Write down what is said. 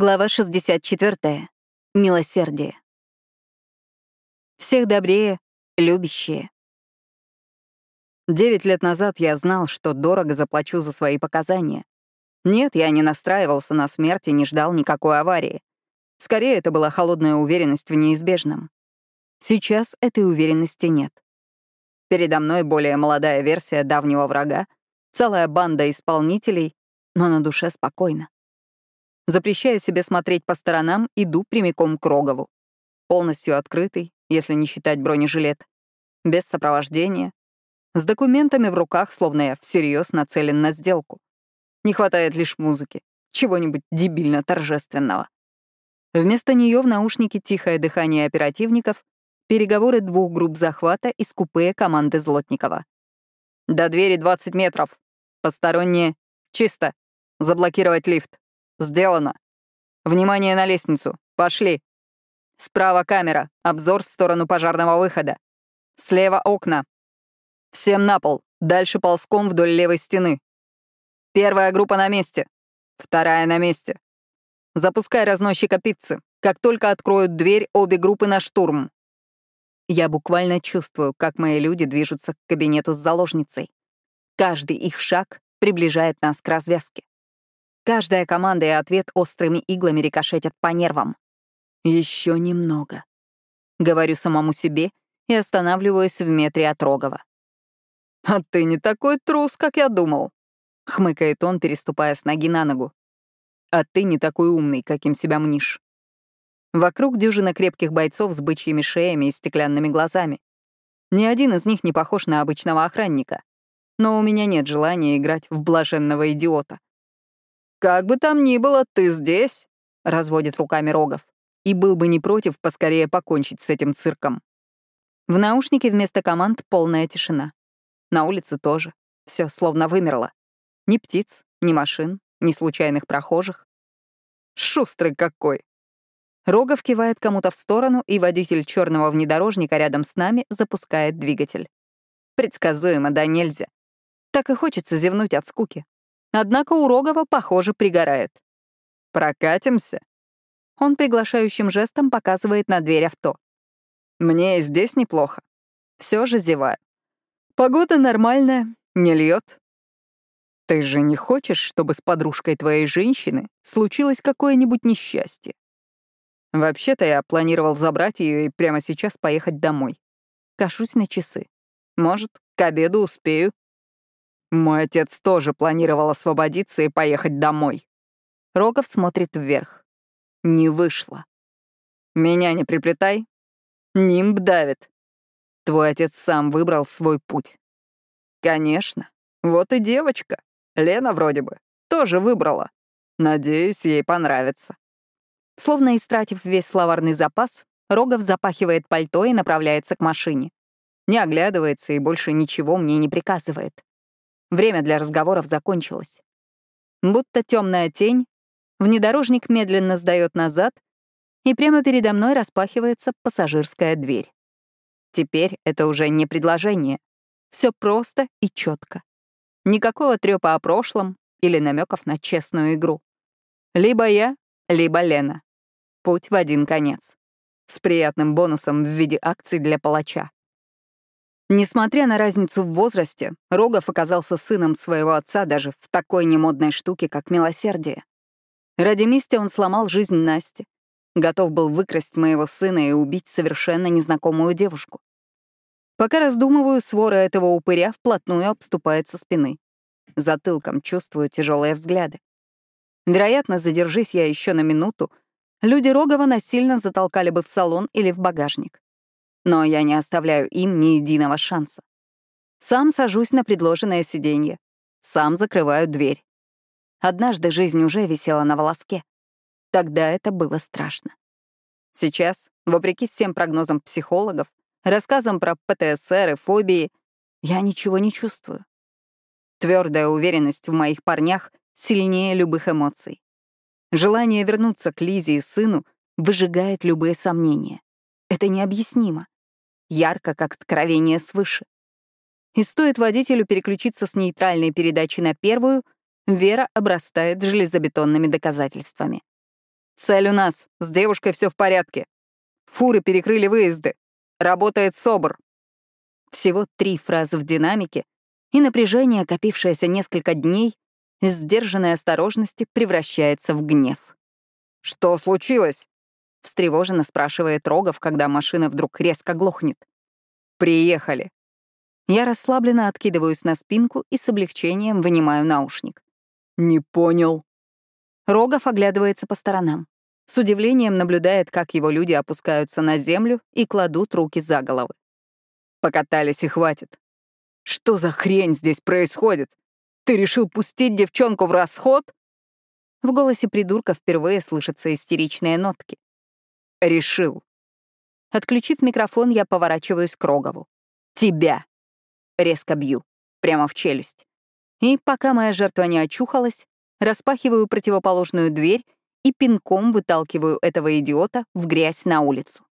Глава 64. Милосердие. Всех добрее, любящие. Девять лет назад я знал, что дорого заплачу за свои показания. Нет, я не настраивался на смерть и не ждал никакой аварии. Скорее, это была холодная уверенность в неизбежном. Сейчас этой уверенности нет. Передо мной более молодая версия давнего врага, целая банда исполнителей, но на душе спокойно. Запрещаю себе смотреть по сторонам, иду прямиком к Рогову. Полностью открытый, если не считать бронежилет. Без сопровождения. С документами в руках, словно я всерьез нацелен на сделку. Не хватает лишь музыки. Чего-нибудь дебильно торжественного. Вместо нее в наушнике тихое дыхание оперативников, переговоры двух групп захвата и скупые команды Злотникова. До двери 20 метров. Посторонние. Чисто. Заблокировать лифт. Сделано. Внимание на лестницу. Пошли. Справа камера. Обзор в сторону пожарного выхода. Слева окна. Всем на пол. Дальше ползком вдоль левой стены. Первая группа на месте. Вторая на месте. Запускай разносчика пиццы. Как только откроют дверь, обе группы на штурм. Я буквально чувствую, как мои люди движутся к кабинету с заложницей. Каждый их шаг приближает нас к развязке. Каждая команда и ответ острыми иглами рикошетят по нервам. Еще немного. Говорю самому себе и останавливаюсь в метре от Рогова. «А ты не такой трус, как я думал», — хмыкает он, переступая с ноги на ногу. «А ты не такой умный, каким себя мнишь». Вокруг дюжина крепких бойцов с бычьими шеями и стеклянными глазами. Ни один из них не похож на обычного охранника. Но у меня нет желания играть в блаженного идиота. «Как бы там ни было, ты здесь», — разводит руками Рогов. И был бы не против поскорее покончить с этим цирком. В наушнике вместо команд полная тишина. На улице тоже. Все словно вымерло. Ни птиц, ни машин, ни случайных прохожих. Шустрый какой! Рогов кивает кому-то в сторону, и водитель черного внедорожника рядом с нами запускает двигатель. Предсказуемо, да нельзя. Так и хочется зевнуть от скуки. Однако у Рогова, похоже, пригорает. «Прокатимся?» Он приглашающим жестом показывает на дверь авто. «Мне и здесь неплохо. Все же зеваю. Погода нормальная, не льет. Ты же не хочешь, чтобы с подружкой твоей женщины случилось какое-нибудь несчастье? Вообще-то я планировал забрать ее и прямо сейчас поехать домой. Кашусь на часы. Может, к обеду успею. Мой отец тоже планировал освободиться и поехать домой. Рогов смотрит вверх. Не вышло. Меня не приплетай. Нимб давит. Твой отец сам выбрал свой путь. Конечно. Вот и девочка. Лена вроде бы. Тоже выбрала. Надеюсь, ей понравится. Словно истратив весь словарный запас, Рогов запахивает пальто и направляется к машине. Не оглядывается и больше ничего мне не приказывает. Время для разговоров закончилось. Будто темная тень, внедорожник медленно сдает назад, и прямо передо мной распахивается пассажирская дверь. Теперь это уже не предложение. Все просто и четко. Никакого трёпа о прошлом или намеков на честную игру. Либо я, либо Лена. Путь в один конец. С приятным бонусом в виде акций для палача. Несмотря на разницу в возрасте, Рогов оказался сыном своего отца даже в такой немодной штуке, как милосердие. Ради мести он сломал жизнь Насти, готов был выкрасть моего сына и убить совершенно незнакомую девушку. Пока раздумываю, свора этого упыря вплотную обступает со спины. Затылком чувствую тяжелые взгляды. Вероятно, задержись я еще на минуту, люди Рогова насильно затолкали бы в салон или в багажник. Но я не оставляю им ни единого шанса. Сам сажусь на предложенное сиденье. Сам закрываю дверь. Однажды жизнь уже висела на волоске. Тогда это было страшно. Сейчас, вопреки всем прогнозам психологов, рассказам про ПТСР и фобии, я ничего не чувствую. Твердая уверенность в моих парнях сильнее любых эмоций. Желание вернуться к Лизе и сыну выжигает любые сомнения. Это необъяснимо ярко, как откровение свыше. И стоит водителю переключиться с нейтральной передачи на первую, Вера обрастает железобетонными доказательствами. Цель у нас. С девушкой все в порядке. Фуры перекрыли выезды. Работает СОБР. Всего три фразы в динамике, и напряжение, копившееся несколько дней, из сдержанной осторожности превращается в гнев. «Что случилось?» — встревоженно спрашивает Рогов, когда машина вдруг резко глохнет. «Приехали». Я расслабленно откидываюсь на спинку и с облегчением вынимаю наушник. «Не понял». Рогов оглядывается по сторонам. С удивлением наблюдает, как его люди опускаются на землю и кладут руки за головы. Покатались и хватит. Что за хрень здесь происходит? Ты решил пустить девчонку в расход? В голосе придурка впервые слышатся истеричные нотки. Решил. Отключив микрофон, я поворачиваюсь к Рогову. Тебя. Резко бью. Прямо в челюсть. И пока моя жертва не очухалась, распахиваю противоположную дверь и пинком выталкиваю этого идиота в грязь на улицу.